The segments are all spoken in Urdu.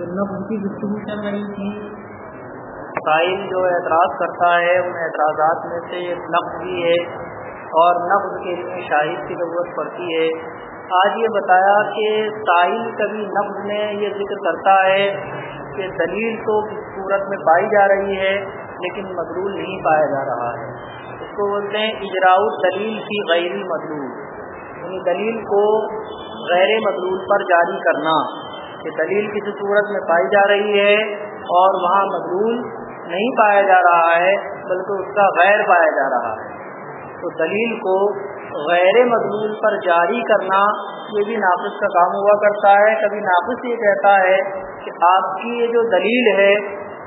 تو کی گفتگو چل رہی تھی۔ سائل جو اعتراض کرتا ہے، ان اعتراضات میں سے ایک نفس بھی ہے اور نفس کے لیے شاہد کی ضرورت پڑتی ہے۔ آج یہ بتایا کہ سائل کبھی نفس میں یہ ذکر کرتا ہے کہ دلیل تو صورت میں پائی جا رہی ہے، لیکن مدلول نہیں پایا جا رہا ہے۔ اس کو بولتے ہیں اجراؤ دلیل کی غیر مدلول یعنی دلیل کو غیر مدلول پر جاری کرنا۔ کہ دلیل کسی صورت میں پائی جا رہی ہے اور وہاں مدلول نہیں پایا جا رہا ہے، بلکہ اس کا غیر پایا جا رہا ہے۔ تو دلیل کو غیر مدلول پر جاری کرنا یہ بھی ناقص کا کام ہوا کرتا ہے۔ کبھی ناقص یہ کہتا ہے کہ آپ کی یہ جو دلیل ہے،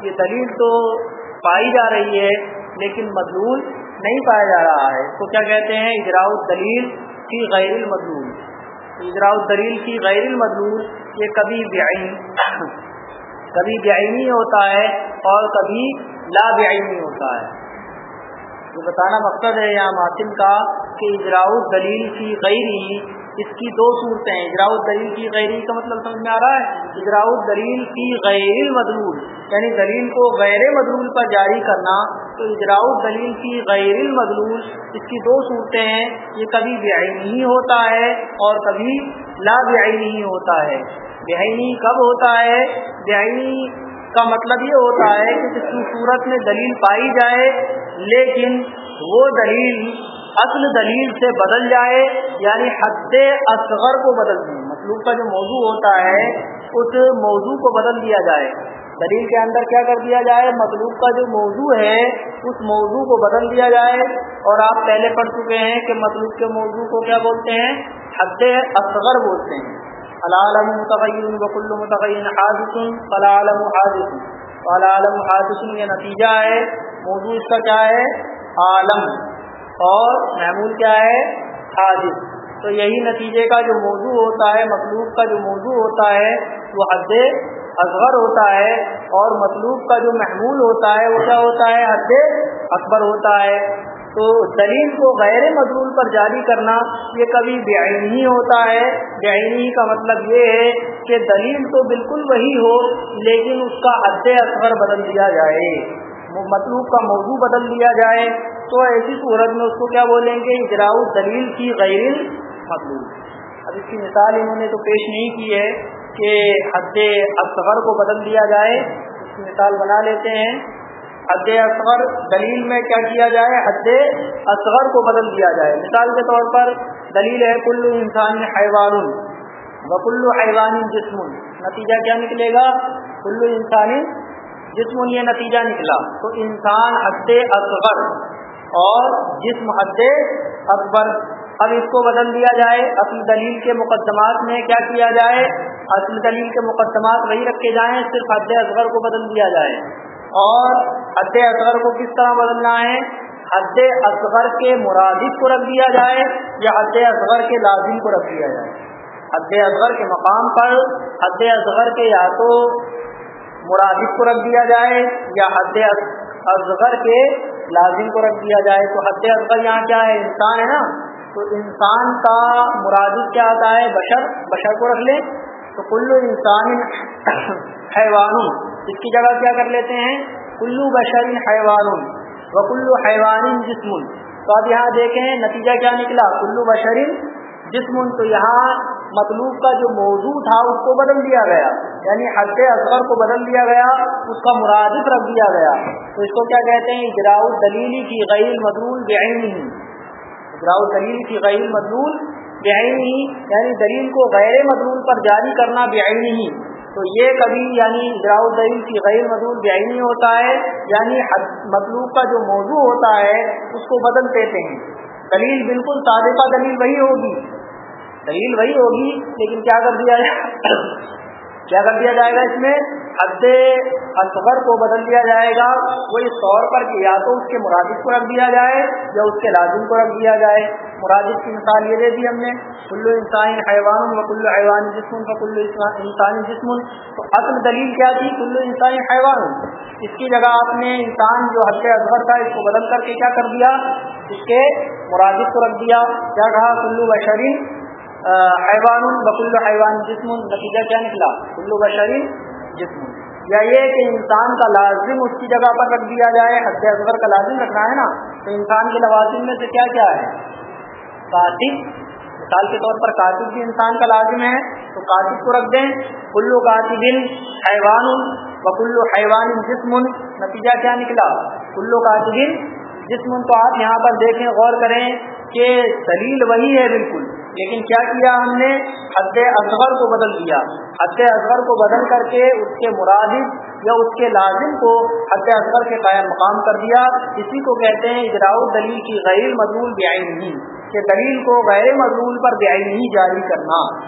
یہ دلیل تو پائی جا رہی ہے، لیکن مدلول نہیں پایا جا رہا ہے۔ تو کیا کہتے ہیں؟ اجراء دلیل کی غیر المدلول اجراء دلیل کی غیر المدلول یہ کبھی بعین کبھی بعینی ہوتا ہے اور کبھی لا بعینی ہوتا ہے۔ یہ بتانا مقصد ہے یہاں ماسن کا کہ اجراء دلیل کی غیری اس کی دو صورتیں ہیں۔ اجراء دلیل کی غیری کا مطلب سمجھ میں آ رہا ہے؟ اجراء دلیل کی غیر مدلول یعنی دلیل کو غیر مدلول پر جاری کرنا، تو اجراء دلیل کی غیر مدلول اس کی دو صورتیں ہیں۔ یہ کبھی بعینی ہوتا ہے اور کبھی لا بعینی ہوتا ہے۔ بعینی کب ہوتا ہے؟ بعینی کا مطلب یہ ہوتا ہے کہ جس صورت میں دلیل پائی جائے، لیکن وہ دلیل اصل دلیل سے بدل جائے یعنی حد اصغر کو بدل دیں۔ مطلوب کا جو موضوع ہوتا ہے، اس موضوع کو بدل دیا جائے۔ دلیل کے اندر کیا کر دیا جائے؟ مطلوب کا جو موضوع ہے، اس موضوع کو بدل دیا جائے۔ اور آپ پہلے پڑھ چکے ہیں کہ مطلوب کے موضوع کو کیا بولتے ہیں؟ حد اصغر بولتے ہیں۔ العالم متغیر بکل متغیر حادث فلعالم حادث۔ فلعالم حادث، یہ نتیجہ ہے۔ موضوع اس کا کیا ہے؟ عالم۔ اور معمول کیا ہے؟ حادث تو یہی نتیجے کا جو موضوع ہوتا ہے، مطلوب کا جو موضوع ہوتا ہے، وہ حد اصغر ہوتا ہے اور مطلوب کا جو محمول ہوتا ہے، وہ کیا ہوتا ہے؟ حد اکبر ہوتا ہے۔ تو دلیل کو غیر مضمول پر جاری کرنا یہ کبھی بےآینی ہوتا ہے۔ بےآینی کا مطلب یہ ہے کہ دلیل تو بالکل وہی ہو، لیکن اس کا حد اصغر بدل دیا جائے۔ مطلوب کا موضوع بدل دیا جائے۔ تو ایسی صورت میں اس کو کیا بولیں گے؟ اجراء دلیل کی غیر مطلوب اب اس کی مثال انہوں نے تو پیش نہیں کی ہے کہ حد اصغر کو بدل دیا جائے۔ اس کی مثال بنا لیتے ہیں۔ حد اصغر دلیل میں کیا کیا جائے؟ حد اصغر کو بدل دیا جائے۔ مثال کے طور پر دلیل ہے کلو انسان حیوان و حیوان جسم۔ نتیجہ کیا نکلے گا؟ کلو انسانی جسم، یہ نتیجہ نکلا۔ تو انسان حد اصغر اور جسم حد اکبر، اب اس کو بدل دیا جائے، اصل دلیل کے مقدمات میں کیا کیا جائے؟ اصل دلیل کے مقدمات وہی رکھے جائیں، صرف حد اصغر کو بدل دیا جائے۔ اور حد اصغر کو کس طرح بدلنا ہے؟ حد اصغر کے مرادف کو رکھ دیا جائے یا حد اصغر کے لازم کو رکھ دیا جائے؟ حد اصغر کے مقام پر، حد اصغر کے یا تو مرادف کو رکھ دیا جائے یا حد اصغر کے لازم کو رکھ دیا جائے تو حد اصغر یہاں کیا ہے؟ انسان ہے نا؟ تو انسان کا مرادف کیا آتا ہے؟ بشر بشر کو رکھ لیں۔ تو کلو انسان حیوان اس کی جگہ کیا کر لیتے ہیں؟ کلو بشر حیوان و کلو حیوان جسم۔ تو اب یہاں دیکھیں نتیجہ کیا نکلا؟ کلو بشر جسم۔ تو یہاں مطلوب کا جو موضوع تھا اس کو بدل دیا گیا۔ یعنی حد اصغر کو بدل دیا گیا، اس کا مرادف رکھ دیا گیا۔ تو اس کو کیا کہتے ہیں؟ اجراء دلیلی کی غیر مدلول بعینی اجراء دلیل کی غیر مدلول بعینی یعنی دلیل کو غیر مدلول پر جاری کرنا بعینی ہی تو یہ کبھی یعنی اجراء دلیل کی غیر مدلول بعینی ہوتا ہے یعنی مطلوب کا جو موضوع ہوتا ہے، اس کو بدل دیتے ہیں۔ دلیل بالکل سابقہ دلیل وہی ہوگی۔ دلیل وہی ہوگی، لیکن کیا کر دیا جائے؟ کیا کر دیا جائے گا اس میں؟ حد اصغر کو بدل دیا جائے گا وہ اس طور پر کہ یا تو اس کے مرادف کو رکھ دیا جائے یا اس کے لازم کو رکھ دیا جائے۔ مرادف کی مثال یہ دے دی ہم نے کلو انسانی حیوان و کلو حیوان جسم کا کلو انسانی جسم۔ تو اصل دلیل کیا تھی؟ کلو انسانی حیوان۔ اس کی جگہ آپ نے انسان جو حد اصغر تھا، اس کو بدل کر کے کیا کر دیا؟ اس کے مرادف کو رکھ دیا۔ کیا کہا؟ کلو بشرین حیوان بکل حیوان جسم نتیجہ کیا نکلا؟ کلو بشرین جسم یا یہ کہ انسان کا لازم اس کی جگہ پر رکھ دیا جائے، حد اصغر کا لازم رکھنا ہے نا؟ تو انسان کے لوازم میں سے کیا کیا ہے؟ کاتب. مثال کے طور پر کاتب بھی انسان کا لازم ہے، تو کاتب کو رکھ دیں. کلو کاتب حیوان و حیوان جسم نتیجہ کیا نکلا؟ کلو کاتب جسم تو آپ یہاں پر دیکھیں، غور کریں کہ دلیل وہی ہے بالکل۔ لیکن کیا کیا ہم نے؟ حد اصغر کو بدل دیا۔ حد اصغر کو بدل کر کے اس کے مرادف یا اس کے لازم کو حد اصغر کے قائم مقام کر دیا۔ اسی کو کہتے ہیں اجراء دلیل کی غیر مضمول بیائی کہ دلیل کو غیر مضمول پر بیائی جاری کرنا۔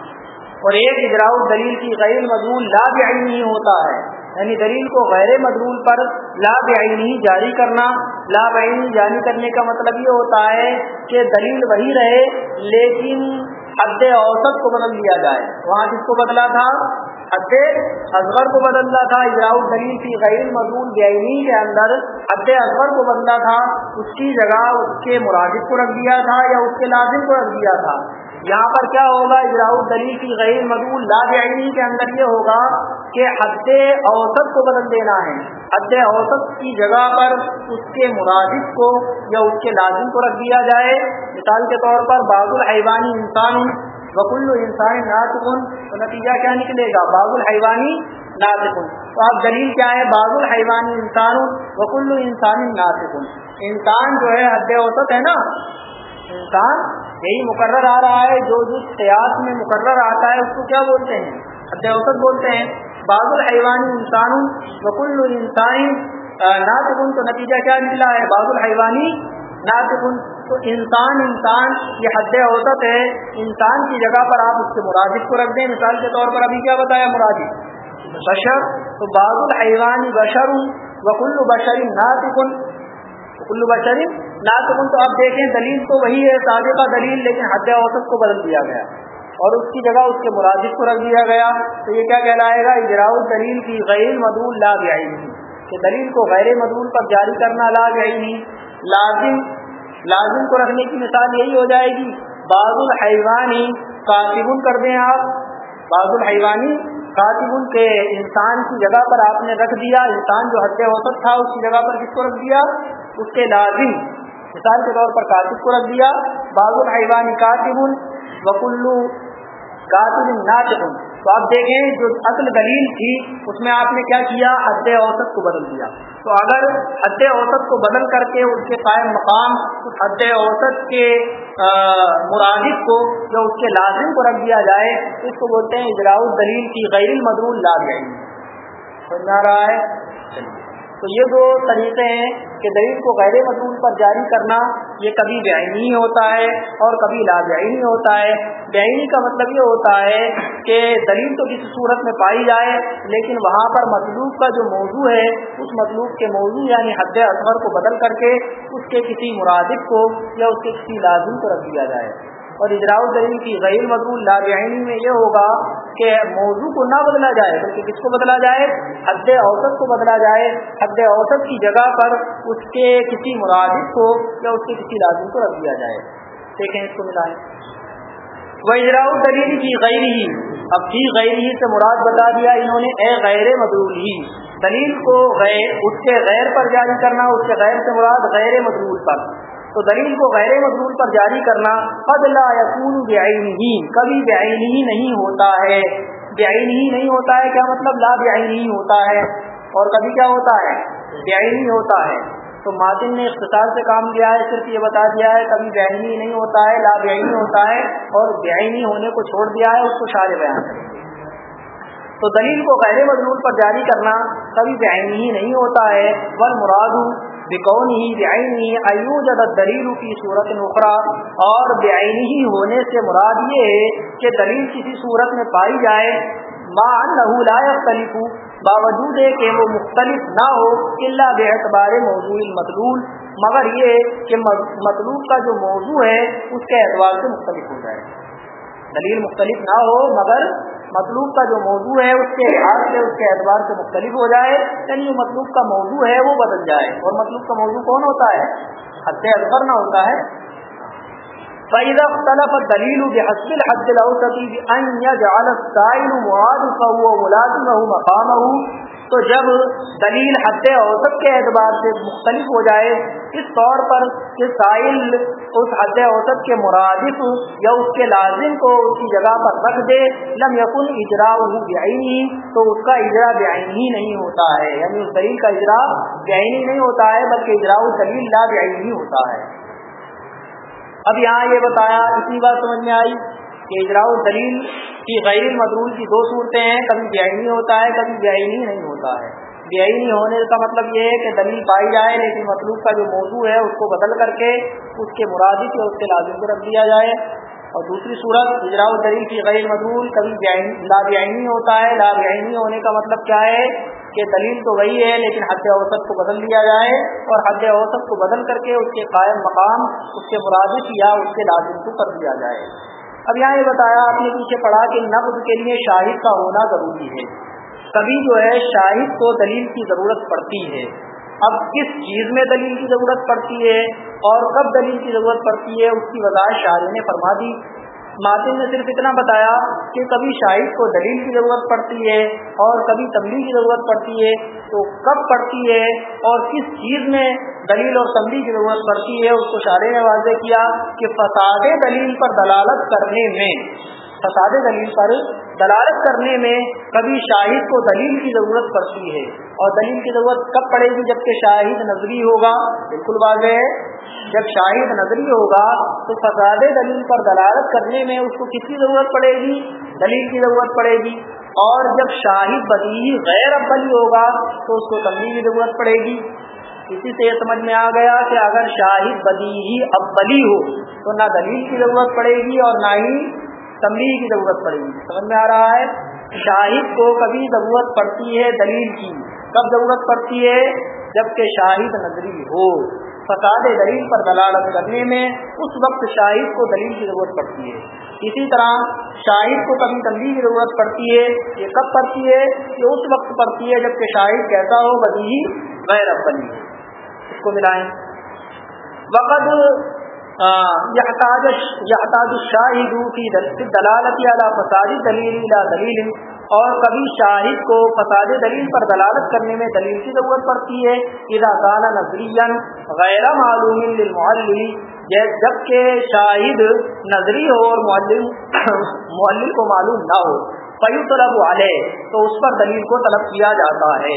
اور ایک اجراء دلیل کی غیر مضمول لا بیائی ہوتا ہے۔ یعنی دلیل کو غیر مضمول پر لا بعینی جاری کرنا۔ لا بعینی جاری کرنے کا مطلب یہ ہوتا ہے کہ دلیل وہی رہے لیکن حد اوسط کو بدل دیا جائے۔ وہاں کس کو بدلا تھا؟ حد اصغر کو بدلنا تھا۔ اجراء دلیل کی غیر مضمون بعینی کے اندر حد اصغر کو بدلا تھا۔ اس کی جگہ اس کے مرادف کو رکھ دیا تھا یا اس کے لازم کو رکھ دیا تھا۔ یہاں پر کیا ہوگا؟ اجراء دلیل کی غیر مضمول لا بعینی کے اندر یہ ہوگا کہ حد اوسط کو بدل دینا ہے۔ حد اوسط کی جگہ پر اس کے مرادف کو یا اس کے لازم کو رکھ دیا جائے۔ مثال کے طور پر باغ الحیوانی انسان وکل انسان ناطقن، تو نتیجہ کیا نکلے گا؟ باغ الحیوانی ناطقن۔ تو آپ دلیل کیا ہے؟ باغ الحیوانی انسان، وکل انسان ناطقن۔ انسان جو ہے حد اوسط ہے نا؟ انسان یہی مقرر آ رہا ہے، جو جس سیاست میں مقرر آتا ہے، اس کو کیا بولتے ہیں؟ حد اوسط بولتے ہیں۔ بعض الحیوانی انسان وکل انسانی ناطقن تو نتیجہ کیا نکلا ہے؟ بعض الحیوانی ناطقن تو انسان انسان، یہ حد اوسط ہے انسان کی جگہ پر آپ اس کے مرادف کو رکھ دیں۔ مثال کے طور پر ابھی کیا بتایا؟ مرادف۔ بشر، تو بعض الحیوانی بشر وکل بشر ناطقن کلو بشر ناطقن تو آپ دیکھیں، دلیل تو وہی ہے، سابقہ دلیل، لیکن حد اوسط کو بدل دیا گیا۔ اور اس کی جگہ اس کے مرادف کو رکھ دیا گیا۔ تو یہ کیا کہلائے گا؟ اجراء دلیل کی غیر مدول لا گئی کہ دلیل کو غیر مدول پر جاری کرنا لا گئی لازم لازم کو رکھنے کی مثال یہی ہو جائے گی۔ بعض الحیوانی کاتب کر دیں آپ۔ بعض الحیوانی کاتب کے انسان کی جگہ پر آپ نے رکھ دیا۔ انسان جو حد اوسط تھا، اس کی جگہ پر کس کو رکھ دیا؟ اس کے لازم۔ مثال کے طور پر کاتب کو رکھ دیا۔ بعض الحیوانی کاتب وکلو قاتل ناطق. تو آپ دیکھیں جو اصل دلیل تھی، اس میں آپ نے کیا کیا؟ حد اوسط کو بدل دیا. تو اگر حد اوسط کو بدل کر کے اس کے قائم مقام، اس حد اوسط کے مرادف کو یا اس کے لازم کو رکھ دیا جائے اس کو بولتے ہیں اجراء دلیل کی غیر مدرول لا گئی سمجھ آ رہا ہے؟ چلیے۔ تو یہ دو طریقے ہیں کہ دلیل کو غیر مضمون پر جاری کرنا، یہ کبھی بعینی ہوتا ہے اور کبھی لا بعینی ہوتا ہے۔ بعینی کا مطلب یہ ہوتا ہے کہ دلیل تو کسی صورت میں پائی جائے، لیکن وہاں پر مطلوب کا جو موضوع ہے، اس مطلوب کے موضوع یعنی حد اصغر کو بدل کر کے اس کے کسی مرادف کو یا اس کے کسی لازم کو رکھ دیا جائے۔ اور اجراء دلیل کی غیر مضمون لابعینی میں یہ ہوگا کہ موضوع کو نہ بدلا جائے، بلکہ کس کو بدلا جائے؟ حد اوسط کو بدلا جائے۔ حد اوسط کی جگہ پر اس کے کسی مرادف کو یا اس کے کسی لازم کو رکھ دیا جائے۔ دیکھیں اس کو ملائیں۔ وہ اجراء دلیل کی غیر ہی اب کی غیر ہی سے مراد بتا دیا انہوں نے، اے غیر مضرول ہی۔ دلیل کو غیر، اس کے غیر پر جاری کرنا، اس کے غیر سے مراد غیر مضرول پر۔ تو دلیل کو غیر مضمول پر جاری کرنا، قد لا یقون بعینی کبھی بعینی نہیں ہوتا ہے۔ بعینی نہیں ہوتا ہے، کیا مطلب؟ لا بعینی ہوتا ہے۔ اور کبھی کیا ہوتا ہے؟ بعینی ہوتا ہے۔ تو ماتن نے اختصار سے کام کیا ہے، صرف یہ بتا دیا ہے، کبھی بعینی نہیں ہوتا ہے، لا بعینی ہوتا ہے اور بعینی ہونے کو چھوڑ دیا ہے، اس کو شار بیان تو دلیل کو غیر مضمول پر جاری کرنا، کبھی بعینی ہی نہیں ہوتا ہے۔ ول مراد بکون ہی بعینی ایوجد دلیل کی صورت نخرا اور بعینی ہی ہونے سے مراد یہ ہے کہ دلیل کسی صورت میں پائی جائے۔ ما انہو لا یختلف، باوجود ہے کہ وہ مختلف نہ ہو، الا بے اعتبار موضوع المطلول مگر یہ کہ مطلوب کا جو موضوع ہے، اس کے اعتبار سے مختلف ہو جائے۔ دلیل مختلف نہ ہو، مگر مطلوب کا جو موضوع ہے، اس کے لحاظ سے، اس کے اعتبار سے مختلف ہو جائے یعنی جو مطلوب کا موضوع ہے، وہ بدل جائے۔ اور مطلوب کا موضوع کون ہوتا ہے؟ حد اکبر نہ ہوتا ہے۔ فإذا اختلف الدليل بحسب الحد الأوسط بأن يجعل السائل معادفه وملازمه مقامه تو جب دلیل حد اوسط کے اعتبار سے مختلف ہو جائے، اس طور پر کہ سائل اس حد اوسط کے مرادف یا اس کے لازم کو اس کی جگہ پر رکھ دے، لم یقن اجرا بعینی، تو اس کا اجرا بعینی نہیں ہوتا ہے۔ یعنی اس دلیل کا اجرا بعینی نہیں ہوتا ہے، بلکہ اجرا دلیل لا بعینی ہوتا ہے۔ اب یہاں یہ بتایا اتنی بات سمجھ میں آئی؟ کہ اجراء دلیل کی غیر مدرول کی دو صورتیں ہیں، کبھی بیائی ہوتا ہے، کبھی بیائی نہیں ہوتا ہے۔ بیائی ہونے کا مطلب یہ ہے کہ دلیل پائی جائے، لیکن مطلوب کا جو موضوع ہے، اس کو بدل کر کے اس کے مرادف یا اس کے لازم کو رکھ دیا جائے۔ اور دوسری صورت اجراء دلیل کی غیر مدرول کبھی لا بیائی ہوتا ہے۔ لا بیائی ہونے کا مطلب کیا ہے؟ کہ دلیل تو وہی ہے، لیکن حد اوسط کو بدل لیا جائے۔ اور حد اوسط کو بدل کر کے اس کے قائم مقام، اس کے مرادف یا اس کے لازم کو کر دیا جائے۔ اب یہاں یہ بتایا آپ نے پیچھے پڑھا کہ نقد کے لیے شاہد کا ہونا ضروری ہے۔ کبھی جو ہے شاہد کو دلیل کی ضرورت پڑتی ہے۔ اب کس چیز میں دلیل کی ضرورت پڑتی ہے اور کب دلیل کی ضرورت پڑتی ہے، اس کی وضاحت شاعری نے فرما دی۔ ماتم نے صرف اتنا بتایا کہ کبھی شاہد کو دلیل کی ضرورت پڑتی ہے اور کبھی تبلیغ کی ضرورت پڑتی ہے، تو کب پڑتی ہے اور کس چیز میں دلیل اور تبلیغ کی ضرورت پڑتی ہے؟ اس کو شاعر نے واضح کیا کہ فساد دلیل پر دلالت کرنے میں، فساد دلیل پر دلالت کرنے میں کبھی شاہد کو دلیل کی ضرورت پڑتی ہے۔ اور دلیل کی ضرورت کب پڑے گی؟ جبکہ شاہد نظری ہوگا۔ بالکل واضح ہے۔ جب شاہد نظری ہوگا تو فساد دلیل پر دلالت کرنے میں اس کو کس کی ضرورت پڑے گی؟ دلیل کی ضرورت پڑے گی۔ اور جب شاہد بدی غیر ابلی ہوگا تو اس کو تبلیغ کی ضرورت پڑے گی۔ اسی سے یہ سمجھ میں آ گیا کہ اگر شاہد بدی ابلی ہو تو نہ دلیل کی ضرورت پڑے گی اور نہ ہی تمبی کی ضرورت پڑے گی۔ سمجھ میں آ رہا ہے؟ شاہد کو کبھی ضرورت پڑتی ہے دلیل کی۔ کب ضرورت پڑتی ہے؟ جبکہ شاہد نظری ہو۔ فساد دلیل پر دلالت کرنے میں اس وقت شاہد کو دلیل کی ضرورت پڑتی ہے۔ اسی طرح شاہد کو کبھی تمبی کی ضرورت پڑتی ہے، یہ کب پڑتی ہے؟ یہ اس وقت پڑتی ہے جبکہ شاہد کیسا ہو بدی غیر ابلی اس کو ملائیں۔ وقت يحتاج الشاہد کی دلالت علی فساد دلیل الى دلیل. اور کبھی شاہد کو فساد دلیل پر دلالت کرنے میں دلیل کی ضرورت پڑتی ہے. اذا كان نظریا غیر معلوم للمعلم، جبکہ شاہد نظری ہو اور معلم معلم کو معلوم نہ ہو فیو طلب علیہ، تو اس پر دلیل کو طلب کیا جاتا ہے.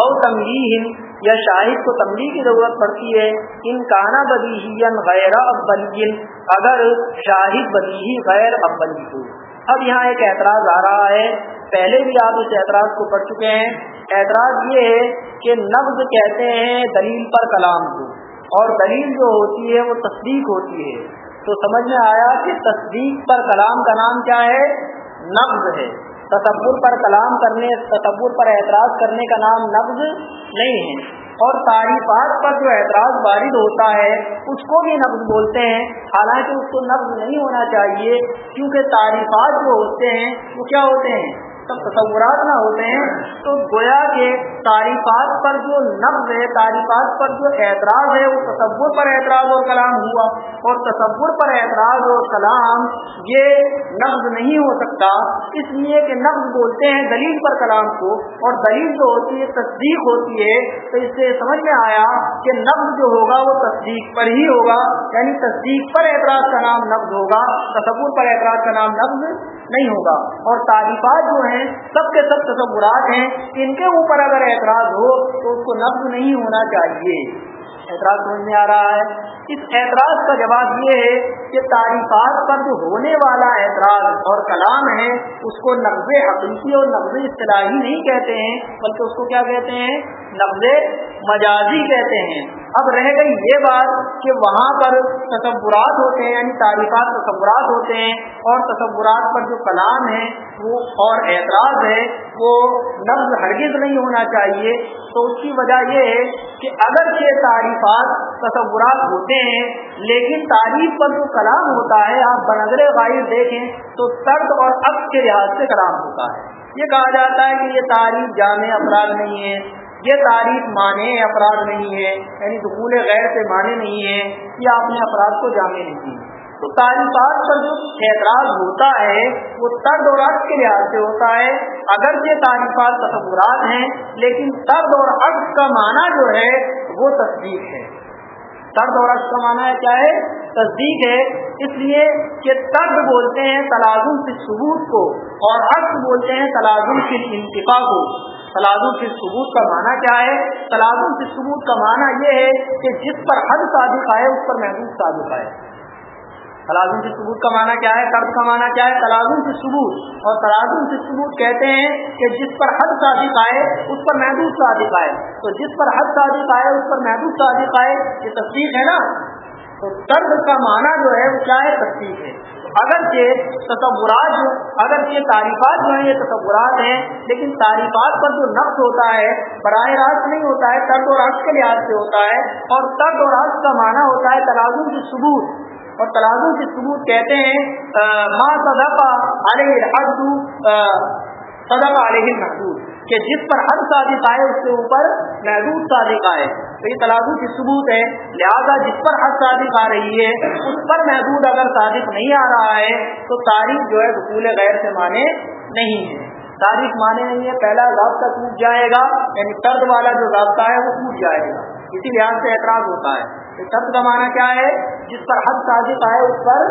اور تمہین یا شاہد کو تمبی کی ضرورت پڑتی ہے، ان کانا بدی غیر ابلی اگر شاہد بدی غیر ابلی ہو۔ اب یہاں ایک اعتراض آ رہا ہے۔ پہلے بھی آپ اس اعتراض کو پڑھ چکے ہیں۔ اعتراض یہ ہے کہ نفز کہتے ہیں دلیل پر کلام کو۔ اور دلیل جو ہوتی ہے وہ تصدیق ہوتی ہے۔ تو سمجھ میں آیا کہ تصدیق پر کلام کا نام کیا ہے؟ نفز ہے۔ تصور پر کلام کرنے تصور پر اعتراض کرنے کا نام نبز نہیں ہے۔ اور تعریفات پر جو اعتراض وارد ہوتا ہے، اس کو بھی نبز بولتے ہیں۔ حالانکہ اس کو نبز نہیں ہونا چاہیے، کیونکہ تعریفات جو ہوتے ہیں، وہ کیا ہوتے ہیں؟ تصورات نہ ہوتے ہیں، تو گویا کے تعریفات پر جو نفز ہے، تعریفات پر جو اعتراض ہے، وہ تصور پر اعتراض اور کلام ہوا۔ اور تصور پر اعتراض اور کلام یہ نفز نہیں ہو سکتا، اس لیے کہ نفز بولتے ہیں دلیل پر کلام کو۔ اور دلیل جو ہوتی ہے، تصدیق ہوتی ہے، تو اس سے سمجھ میں آیا کہ نفز جو ہوگا، وہ تصدیق پر ہی ہوگا۔ یعنی تصدیق پر اعتراض کا نام نفز ہوگا، تصور پر اعتراض کا نام نفز نہیں ہوگا۔ اور تعریفات جو ہیں، سب کے سب تصورات ہیں۔ ان کے اوپر اگر اعتراض ہو، تو اس کو نفس نہیں ہونا چاہیے۔ اعتراض سمجھ میں آ رہا ہے۔ اس اعتراض کا جواب یہ ہے کہ تعریفات پر جو ہونے والا اعتراض اور کلام ہے، اس کو نقض حقیقی اور نقض اصطلاحی نہیں کہتے ہیں، بلکہ اس کو کیا کہتے ہیں؟ نقض مجازی کہتے ہیں۔ اب رہ گئی یہ بات کہ وہاں پر تصورات ہوتے ہیں یعنی تعریفات تصورات ہوتے ہیں اور تصورات پر جو کلام ہے، وہ اور اعتراض ہے۔ وہ نفز ہرگز نہیں ہونا چاہیے، تو اس کی وجہ یہ ہے کہ اگر یہ تعریفات تصورات ہوتے ہیں، لیکن تعریف پر جو کلام ہوتا ہے، آپ بنظر غائب دیکھیں تو سرد اور اب کے لحاظ سے کلام ہوتا ہے۔ یہ کہا جاتا ہے کہ یہ تعریف جامع افراد نہیں ہے، یہ تعریف مانے افراد نہیں ہے یعنی دخول غیر سے مانے نہیں ہے، یہ آپ نے افراد کو جامع نہیں کی تو تعلیمات پر جو اعتراض ہوتا ہے، وہ طرد اور عرض کے لحاظ سے ہوتا ہے۔ اگر یہ تعلیمات تصورات ہیں، لیکن طرد اور عرض کا معنی جو ہے، وہ تصدیق ہے۔ طرد اور عرض کا معنی ہے کیا ہے؟ تصدیق ہے۔ اس لیے کہ طرد بولتے ہیں تلازم سے ثبوت کو، اور عرض بولتے ہیں تلازم سے انتفا کو۔ تلازم سے ثبوت کا معنی کیا ہے؟ تلازم سے ثبوت کا معنی یہ ہے کہ جس پر حد صادق آئے، اس پر محدود صادق آئے۔ تلازم سے ثبوت کا معنی کیا ہے؟ قرض کا معنی کیا ہے؟ تلازم سے ثبوت۔ اور تلازم سے ثبوت کہتے ہیں کہ جس پر حد صادق آئے، اس پر محدود صادق آئے۔ تو جس پر حد صادق آئے، اس پر محدود صادق آئے۔ یہ تصدیق ہے نا؟ تو طرز کا معنی جو ہے، وہ کیا ہے؟ تصدیق ہے۔ اگر یہ تصورات جو اگر یہ تعریفات جو ہیں، یہ تصورات ہیں، لیکن تعریفات پر جو نقص ہوتا ہے، براہ راست نہیں ہوتا ہے، ترد و راست کے لحاظ سے ہوتا ہے۔ اور ترد و راست کا معنی ہوتا ہے تلازم کی ثبوت۔ اور تلازم کے ثبوت کہتے ہیں ماں صدقہ علیہ الحد صدقہ علیہ محدود کہ جس پر حد صادق آئے، اس کے اوپر محدود صادق آئے۔ تو یہ تلازم کی ثبوت ہے۔ لہذا جس پر حد صادق آ رہی ہے، اس پر محدود اگر صادق نہیں آ رہا ہے، تو تاریخ جو ہے رسول غیر سے مانے نہیں ہے۔ تاریخ مانے نہیں ہے، پہلا ضابطہ ٹوٹ جائے گا یعنی طرد والا جو ضابطہ ہے، وہ ٹوٹ جائے گا۔ اسی لحاظ سے اعتراض ہوتا ہے۔ طرز کا معنی کیا ہے؟ جس پر حد صادق آئے اس پر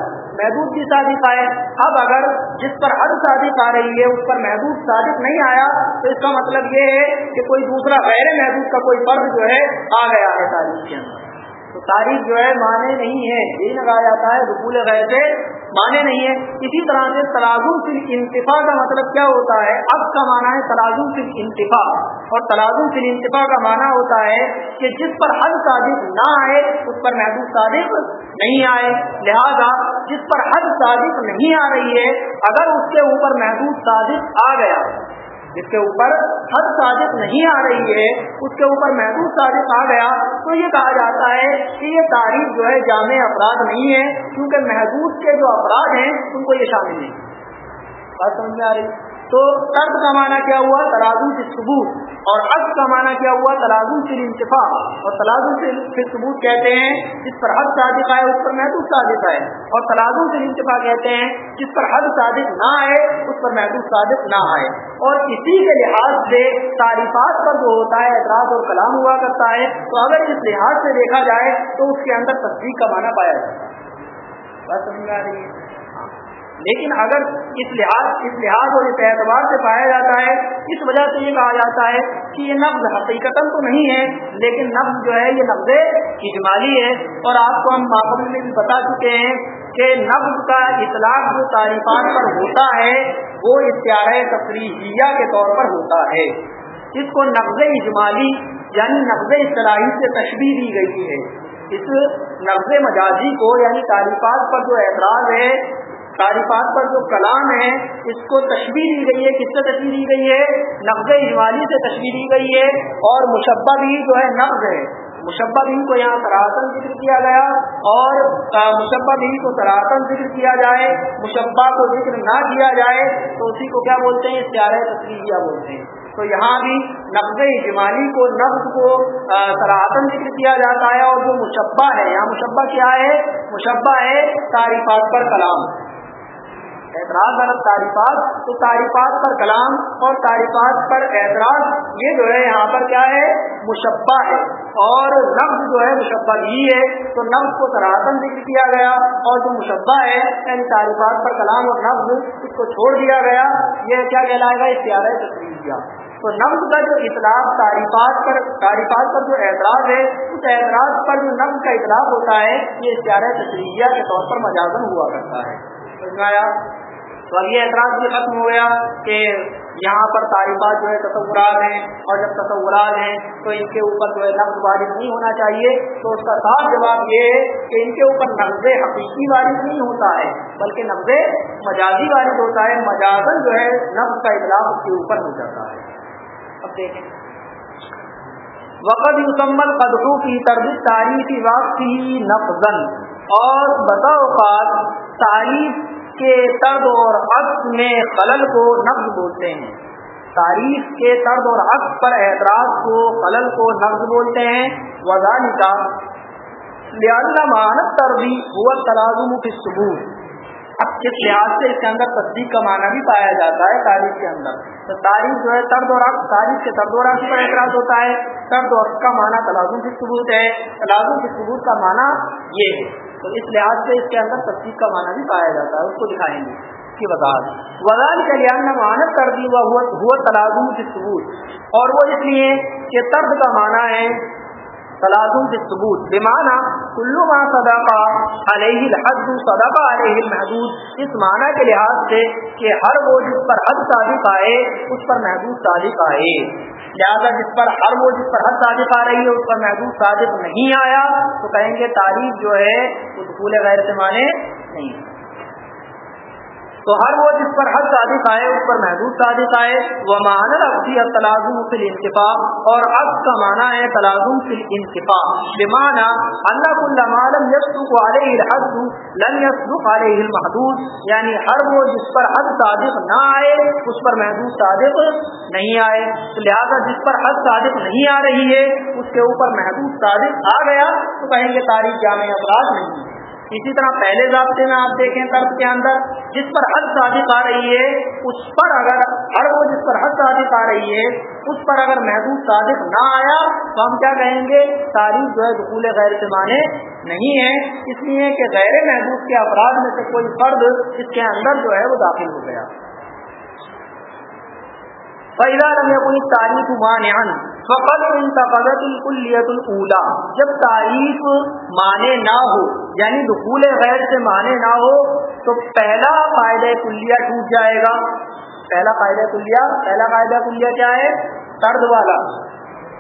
محدود بھی صادق آئے۔ اب اگر جس پر حد صادق آ رہی ہے اس پر محدود صادق نہیں آیا، تو اس کا مطلب یہ ہے کہ کوئی دوسرا غیر محدود کا کوئی فرض جو ہے، آ گیا ہے تاریخ کے اندر۔ تو تاریخ جو ہے مانے نہیں ہے۔ یہی لگایا جاتا ہے رقول غیر سے مانے نہیں ہے۔ اسی طرح سے تلازم فی انتفا کا مطلب کیا ہوتا ہے؟ اب کا معنی ہے تلازم فی انتفا اور تلازم فی انتفا کا معنی ہوتا ہے کہ جس پر حد صادق نہ آئے، اس پر محدود صادق نہیں آئے۔ لہذا جس پر حد صادق نہیں آ رہی ہے، اگر اس کے اوپر محدود صادق آ گیا جس کے اوپر حد صادق نہیں آ رہی ہے، اس کے اوپر محدود صادق آ گیا، تو یہ کہا جاتا ہے کہ یہ تاریخ جو ہے جامع افراد نہیں ہے، کیونکہ محدود کے جو افراد ہیں، ان کو یہ شامل نہیں۔ بات سمجھ میں آ رہی؟ تو طرز کا معنی کیا ہوا؟ ترازو کی ثبوت اور حد کا معنی کیا ہوا؟ تلازم سے انتفا اور تلازم سے ثبوت کہتے ہیں، جس پر حد صادق آئے، اس پر محدود صادق آئے. اور تلازم سے انتفا کہتے ہیں، جس پر حد صادق نہ آئے، اس پر محدود صادق نہ آئے. اور اسی کے لحاظ سے تعریفات پر جو ہوتا ہے، اعتراض اور کلام ہوا کرتا ہے، تو اگر اس لحاظ سے دیکھا جائے، تو اس کے اندر تصدیق کا معنی پایا جاتا ہے۔ بات سمجھ آ رہی ہے؟ لیکن اگر اس لحاظ اس لحاظ اور اس اعتبار سے پایا جاتا ہے، اس وجہ سے یہ کہا جاتا ہے کہ یہ نفز حقیقت تو نہیں ہے، لیکن نفز جو ہے یہ نفز اجمالی ہے۔ اور آپ کو ہم ماحول میں بھی بتا چکے ہیں کہ نفز کا اطلاق جو تعریفات پر ہوتا ہے، وہ اشتہار تفریحیہ کے طور پر ہوتا ہے۔ اس کو نفز اجمالی یعنی نفز اصطلاحی سے تشبیح دی گئی ہے۔ اس نفز مجازی کو یعنی تعریفات پر جو اعتراض ہے تعریفات پر جو کلام ہے، اس کو تشبیح دی گئی ہے۔ کس سے تشبیح دی گئی ہے؟ نقد اجمالی سے تشبیح دی گئی ہے۔ اور مشبہ بھی جو ہے نقد ہے۔ مشبہ بھی کو یہاں سراہتن ذکر کیا گیا اور مشبہ بھی کو سراہتن ذکر کیا جائے۔ مشبہ کو ذکر نہ کیا جائے تو اسی کو کیا بولتے ہیں؟ اشتہار تصویریہ بولتے ہیں۔ تو یہاں بھی نقد اجمالی کو نقد کو سراہتن ذکر کیا جاتا ہے اور جو مشبہ ہے، یہاں مشبہ کیا ہے؟ مشبہ ہے تعریفات پر کلام۔ اعتراض غلط تعریفات، تو تعریفات پر کلام اور تعریفات پر اعتراض، یہ جو ہے یہاں پر کیا ہے؟ مشبہ ہے۔ اور نفز جو ہے، مشبہ ہی ہے۔ تو نفز کو سراہتن ذکر کیا گیا اور جو مشبہ ہے یعنی تعریفات پر کلام اور نفز اس کو چھوڑ دیا گیا۔ یہ کیا کہلائے گا؟ اختیار ہے کیا تو نفز کا جو اطلاق، تعریفات پر تعریفات پر جو اعتراض ہے، اس اعتراض پر جو نفز کا اطلاق ہوتا ہے، یہ اشتہار تشریح کے طور پر مجازن ہوا کرتا ہے۔ سمجھایا تو اب یہ اعتراض بھی ختم ہو گیا کہ یہاں پر تعریفات جو ہے تصورات ہیں اور جب تصورات ہیں تو ان کے اوپر جو ہے نقد وارد نہیں ہونا چاہیے تو اس کا صاف جواب یہ ہے کہ ان کے اوپر نقد حقیقی وارد نہیں ہوتا ہے، بلکہ نقد مجازی وارد ہوتا ہے مجازن جو ہے نقد کا اطلاق اس کے اوپر ہو جاتا ہے۔ اب دیکھیں۔ وقت مکمل قدروں کی طرز تاریخی واقعی نفزن اور بتا اوقات تعریف کے طرد اور عقص میں خلل کو نقد بولتے ہیں۔ تاریخ کے طرد اور عقص پر اعتراض کو خلل کو نقد بولتے ہیں۔ وزانی کا لہٰذا مانت تربی ہوا تلازم کی ثبوت اب کس لحاظ سے اس کے اندر تصدیق کا معنی بھی پایا جاتا ہے تاریخ کے اندر۔ تو تاریخ جو ہے ترد اور تاریخ کے ترد و رقص پر اعتراض ہوتا ہے۔ ترد و رقص کا معنی تلازم کی ثبوت ہے۔ تلازم کی ثبوت کا معنی یہ ہے۔ تو اس لحاظ سے اس کے اندر تصدیق کا معنی بھی پایا جاتا ہے، اس کو دکھائیں گے کی وضاحت۔ وزال کے لیے مانت کر دی ہوا تلازم کی ثبوت اور وہ اس لیے کہ طرز کا معنی ہے تلازم کے ثبوت بمانا کلو ماں صدقہ علیہ الحد صدقہ علیہ المحدود۔ اس معنی کے لحاظ سے کہ ہر وہ جس پر حد صادق آئے، اس پر محدود صادق آئے۔ لہٰذا جس پر ہر وہ جس پر حد صادق آ رہی ہے، اس پر محدود صادق نہیں آیا، تو کہیں گے تعریف جو ہے اس پھول غیر سے مانے نہیں۔ تو ہر وہ جس پر حد صادق آئے، اس پر محدود صادق آئے۔ وہ معنی ابھی اب تلازم فل انتفاق اور اب کا معنی ہے تلازم فل انتفاق بمانا اللہ کلم یسو علیہ الحد لن یسو علیہ المحدود۔ یعنی ہر وہ جس پر حد صادق نہ آئے، اس پر محدود صادق نہیں آئے۔ تو لہٰذا جس پر حد صادق نہیں آ رہی ہے، اس کے اوپر محدود صادق آ گیا، تو کہیں گے تاریخ جامع افراد نہیں۔ اسی طرح پہلے ضابطے میں آپ دیکھیں طرف کے اندر، جس پر حد صادق آ رہی ہے، اس پر اگر ہر وہ جس پر حد صادق آ رہی ہے، اس پر اگر محدود صادق نہ آیا، تو ہم کیا کہیں گے؟ تاریخ جو ہے دخول غیر سے معنی نہیں ہے۔ اس لیے کہ غیر محدود کے افراد میں سے کوئی فرد اس کے اندر جو ہے وہ داخل ہو گیا۔ فیضا رنگ اپنی تاریخ مانعن فقط انتقدت الکلیت الاولا جب تعریف مانے نہ ہو یعنی دخول غیر سے مانے نہ ہو، تو پہلا قاعدہ کلیہ ٹوٹ جائے گا۔ پہلا قاعدہ کلیہ، پہلا قاعدہ کلیہ کیا ہے؟ طرد والا۔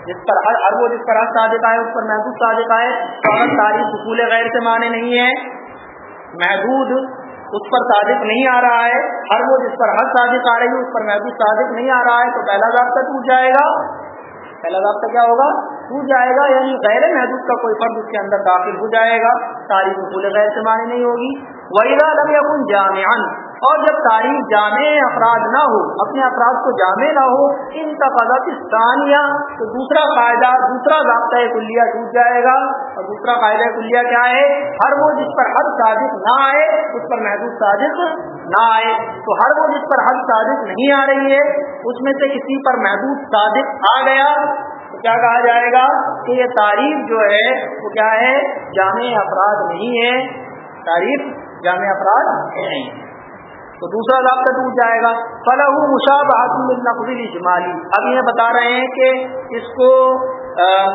جس پر ہر ہر وہ جس پر حد صادق آئے اس پر محدود صادق آئے تو اگر تعریف دخول غیر سے مانے نہیں ہے۔ محدود اس پر صادق نہیں آ رہا ہے، ہر وہ جس پر حد صادق آ رہی ہے، اس پر محدود صادق نہیں آ رہا ہے، تو پہلا ضابطہ ٹوٹ جائے گا۔ پہلا ضابطہ کیا ہوگا؟ ٹوٹ جائے گا یعنی غیر محدود کا کوئی فرد اس کے اندر داخل ہو جائے گا۔ تاریخ پھول غیر سے معنی نہیں ہوگی۔ وہی لم یکن جامعان اور جب تاریخ جامع افراد نہ ہو، اپنے افراد کو جامع نہ ہو، ان تقدت ثانیہ، تو دوسرا قاعدہ، دوسرا ضابطۂ کلیہ ٹوٹ جائے گا۔ اور دوسرا قاعدہ کلیہ کیا ہے؟ ہر وہ جس پر حد صادق نہ آئے، اس پر محدود صادق نہ آئے۔ تو ہر وہ جس پر حد صادق نہیں آ رہی ہے، اس میں سے کسی پر محدود صادق آ گیا۔ تو کیا کہا جائے گا؟ کہ یہ تعریف جو ہے، وہ کیا ہے؟ جامع افراد نہیں ہے۔ تعریف جامع افراد نہیں تو دوسرا رابطہ ٹوٹ جائے گا۔ فلاح مشاب نقل اجمالی اب یہ بتا رہے ہیں کہ اس کو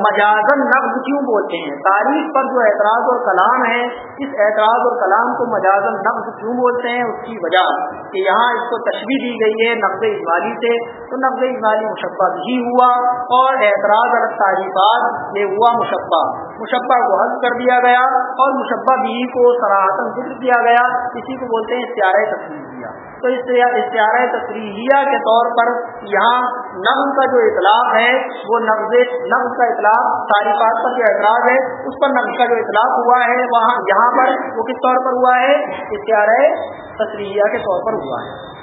مجازن نقد کیوں بولتے ہیں؟ تاریخ پر جو اعتراض اور کلام ہے، اس اعتراض اور کلام کو مجازن نقد کیوں بولتے ہیں؟ اس کی وجہ کہ یہاں اس کو تشبیح دی گئی ہے نقد اجمالی سے، تو نقد اجمالی مشبہ بھی ہوا اور اعتراض الگ تعریفات یہ ہوا مشبہ۔ مشبہ کو حل کر دیا گیا اور مشبہ بھی کو سراہتن ذکر کیا گیا، اسی کو بولتے ہیں سیارۂ تصویر دیا۔ تو اس اشتہار تفریحیہ کے طور پر یہاں نظم کا جو اطلاق ہے، وہ نقض نقض کا اطلاق تعریفات پر جو اعتراض ہے، اس پر نقض کا جو اطلاق ہوا ہے، وہاں یہاں پر وہ کس طور پر ہوا ہے؟ اشتہار تفریحیہ کے طور پر ہوا ہے۔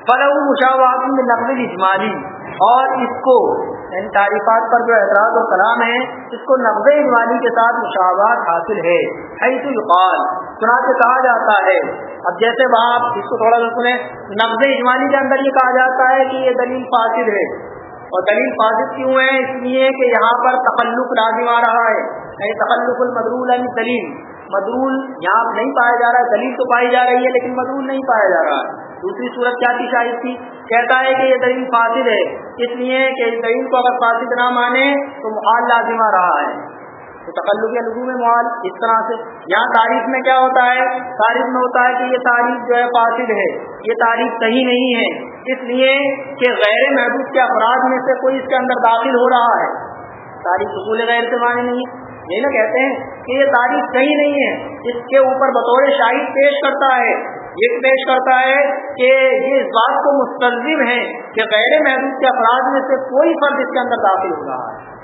فلو مشاوات میں نقل اجمالی اور اس کو ان تعریفات پر جو اعتراض و کلام ہے اس کو نقد اجمالی کے ساتھ مشاوات حاصل ہے۔ حیث یقال چنانچہ کہا جاتا ہے۔ اب جیسے وہاں آپ اس کو تھوڑا سا سنیں نقد اجمالی کے اندر یہ کہا جاتا ہے کہ یہ دلیل فاصل ہے۔ اور دلیل فاصل کیوں ہے؟ اس لیے کہ یہاں پر تخلق لازم آ رہا ہے۔ یعنی تخلق المدرول یعنی دلیل مدرول یہاں نہیں پایا جا رہا ہے، دلیل تو پائی جا رہی ہے، لیکن مدرول نہیں پایا جا رہا ہے۔ دوسری صورت کیا تھی شاہد تھی کہتا ہے کہ یہ دلیل فاصل ہے۔ اس لیے کہ اس دلیل کو اگر فاصل نہ مانے تو محال لازم آ رہا ہے۔ تو تقلق لغو میں محال اس طرح سے۔ یہاں تاریخ میں کیا ہوتا ہے؟ تاریخ میں ہوتا ہے کہ یہ تاریخ جو ہے فاصل ہے۔ یہ تاریخ صحیح نہیں ہے۔ اس لیے کہ غیر محدود کے افراد میں سے کوئی اس کے اندر داخل ہو رہا ہے۔ تاریخ سکول غیر سے مانے نہیں یہ نہ کہتے ہیں کہ یہ تاریخ صحیح نہیں ہے۔ اس کے اوپر بطور شاہد پیش کرتا ہے۔ یہ پیش کرتا ہے کہ یہ اس بات کو مستلزم ہے کہ غیر محدود کے افراد میں سے کوئی فرد اس کے اندر داخل ہو رہا ہے۔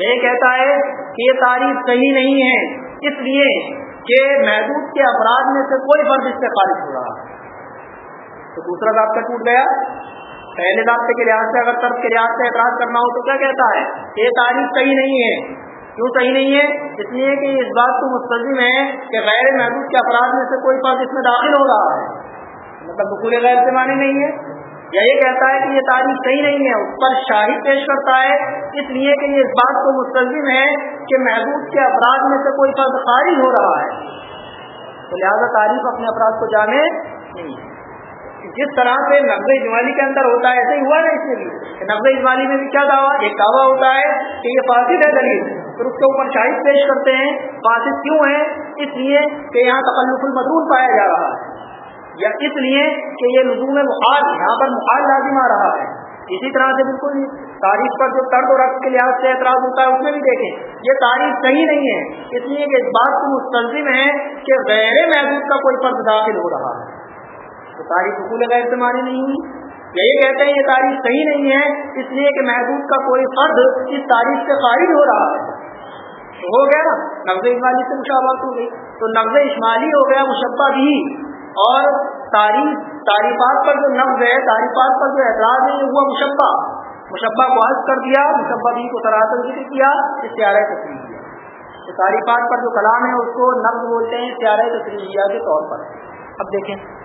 یہ کہتا ہے کہ یہ تاریخ صحیح نہیں ہے، اس لیے کہ محدود کے افراد میں سے کوئی فرد اس سے خارج ہو رہا ہے۔ تو دوسرا ضابطہ ٹوٹ گیا۔ پہلے ضابطے کے لحاظ سے اگر طرف کے لحاظ سے اعتراض کرنا ہو تو کیا کہتا ہے؟ یہ تاریخ صحیح نہیں ہے۔ کیوں صحیح نہیں ہے؟ اس لیے کہ اس بات کو مستلزم ہے کہ غیر محدود کے افراد میں سے کوئی فرد اس میں داخل ہو رہا ہے۔ مطلب بکول غیر سے معنی نہیں ہے۔ یا یہ کہتا ہے کہ یہ تاریخ صحیح نہیں ہے، اس پر شاہد پیش کرتا ہے۔ اس لیے کہ یہ اس بات کو مستلزم ہے کہ محدود کے افراد میں سے کوئی فرد خارج ہو رہا ہے۔ تو لہٰذا تعریف اپنے افراد کو جانے نہیں۔ جس طرح سے نقد اجمالی کے اندر ہوتا ہے، ایسے ہی ہوا نا اس کے لیے نقد اجمالی میں بھی کیا دعویٰ؟ ایک دعویٰ ہوتا ہے کہ یہ فاسد ہے دلیل۔ پھر اس کے اوپر شاہد پیش کرتے ہیں، فاسد کیوں ہے؟ اس لیے کہ یہاں تکلف المدون پایا جا رہا ہے۔ یا اس لیے کہ یہ لزوم محال یہاں پر محال لازم آ رہا ہے۔ اسی طرح سے بالکل تاریخ پر جو طرد و رقص کے لحاظ سے اعتراض ہوتا ہے، اس میں بھی دیکھیں۔ یہ تاریخ صحیح نہیں ہے۔ اس لیے کہ اس بات کو مستلزم ہے کہ غیر محدود کا کوئی فرد داخل ہو رہا ہے۔ تو تاریخ حقوق غیر سے نہیں ہوئی۔ یہ کہتے ہیں یہ تاریخ صحیح نہیں ہے، اس لیے کہ محدود کا کوئی فرد اس تاریخ سے خارج ہو رہا ہے۔ تو ہو گیا نا، نقض اجمالی سے مشابہت ہو گئی؟ تو نقض اجمالی ہو گیا مشبہ بھی۔ اور تاریخ، تعریفات پر جو نقض ہے، تعریفات پر جو اعتراض ہے، یہ ہوا مشبہ۔ مشبہ کو حض کر دیا، مشبہ بھی کو سراسر ذکر کیا اشتہار تصریح کیا۔ تو تعریفات پر جو کلام ہے، اس کو نقض بولتے ہیں اشتہار تصریحیہ کے طور پر۔ اب دیکھیں۔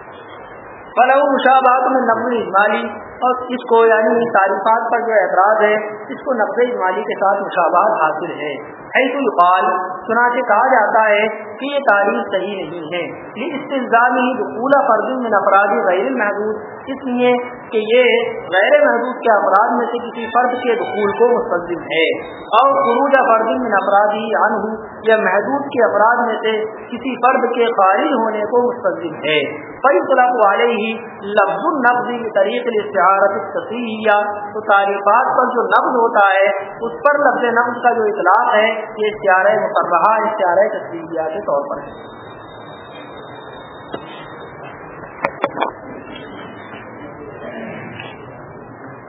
فلاح مشابات میں نقل اجمالی اور اس کو یعنی تعریفات پر جو اعتراض ہے، اس کو نقل اجمالی کے ساتھ مشابات حاصل ہے۔ ایسو یقال چنانچہ کہا جاتا ہے کہ یہ تاریخ صحیح نہیں ہے۔ یہ استظامی دخولہ فرض میں افرادی غیر محدود اس لیے کہ یہ غیر محدود کے افراد میں سے کسی فرد کے دخول کو مستلزم ہے۔ اور خروج فرد من افرادی عنہ یا محدود کے افراد میں سے کسی فرد کے خارج ہونے کو مستلزم ہے۔ فی طلب والے ہی لفظ النفظ طریق طہارت سطحیہ تو تعریفات پر جو لفظ ہوتا ہے، اس پر لفظ نفس کا جو اطلاق ہے، یہ اشتہار مقررہ اختیار تصویریہ کے طور پر ہے۔